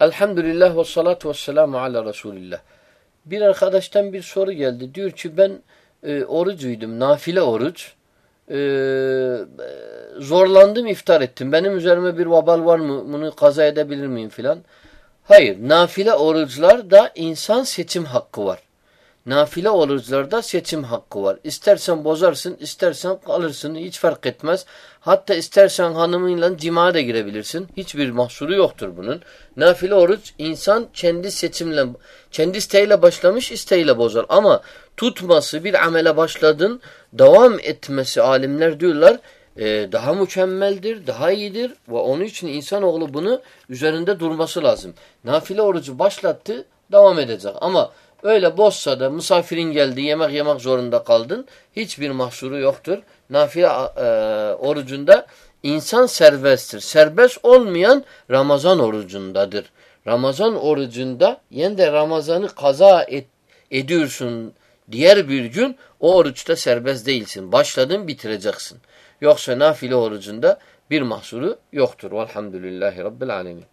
Elhamdülillah ve salatu ve selamu ala Resulillah. Bir arkadaştan bir soru geldi. Diyor ki ben e, orucuydum. Nafile oruç. E, zorlandım iftar ettim. Benim üzerime bir vabal var mı? Bunu kaza edebilir miyim filan? Hayır. Nafile oruçlarda insan seçim hakkı var. Nafile oruçlarda seçim hakkı var. İstersen bozarsın, istersen kalırsın. Hiç fark etmez. Hatta istersen hanımıyla cima da girebilirsin. Hiçbir mahsuru yoktur bunun. Nafile oruç insan kendi seçimle, kendi isteğiyle başlamış, isteğiyle bozar. Ama tutması, bir amele başladın, devam etmesi alimler diyorlar e, daha mükemmeldir, daha iyidir ve onun için insanoğlu bunu üzerinde durması lazım. Nafile orucu başlattı, devam edecek. Ama Öyle bozsa da misafirin geldi yemek yemek zorunda kaldın. Hiçbir mahsuru yoktur. Nafile e, orucunda insan serbesttir. Serbest olmayan Ramazan orucundadır. Ramazan orucunda yen de Ramazan'ı kaza et, ediyorsun diğer bir gün o oruçta serbest değilsin. Başladın bitireceksin. Yoksa nafile orucunda bir mahsuru yoktur. Velhamdülillahi Rabbil Alemin.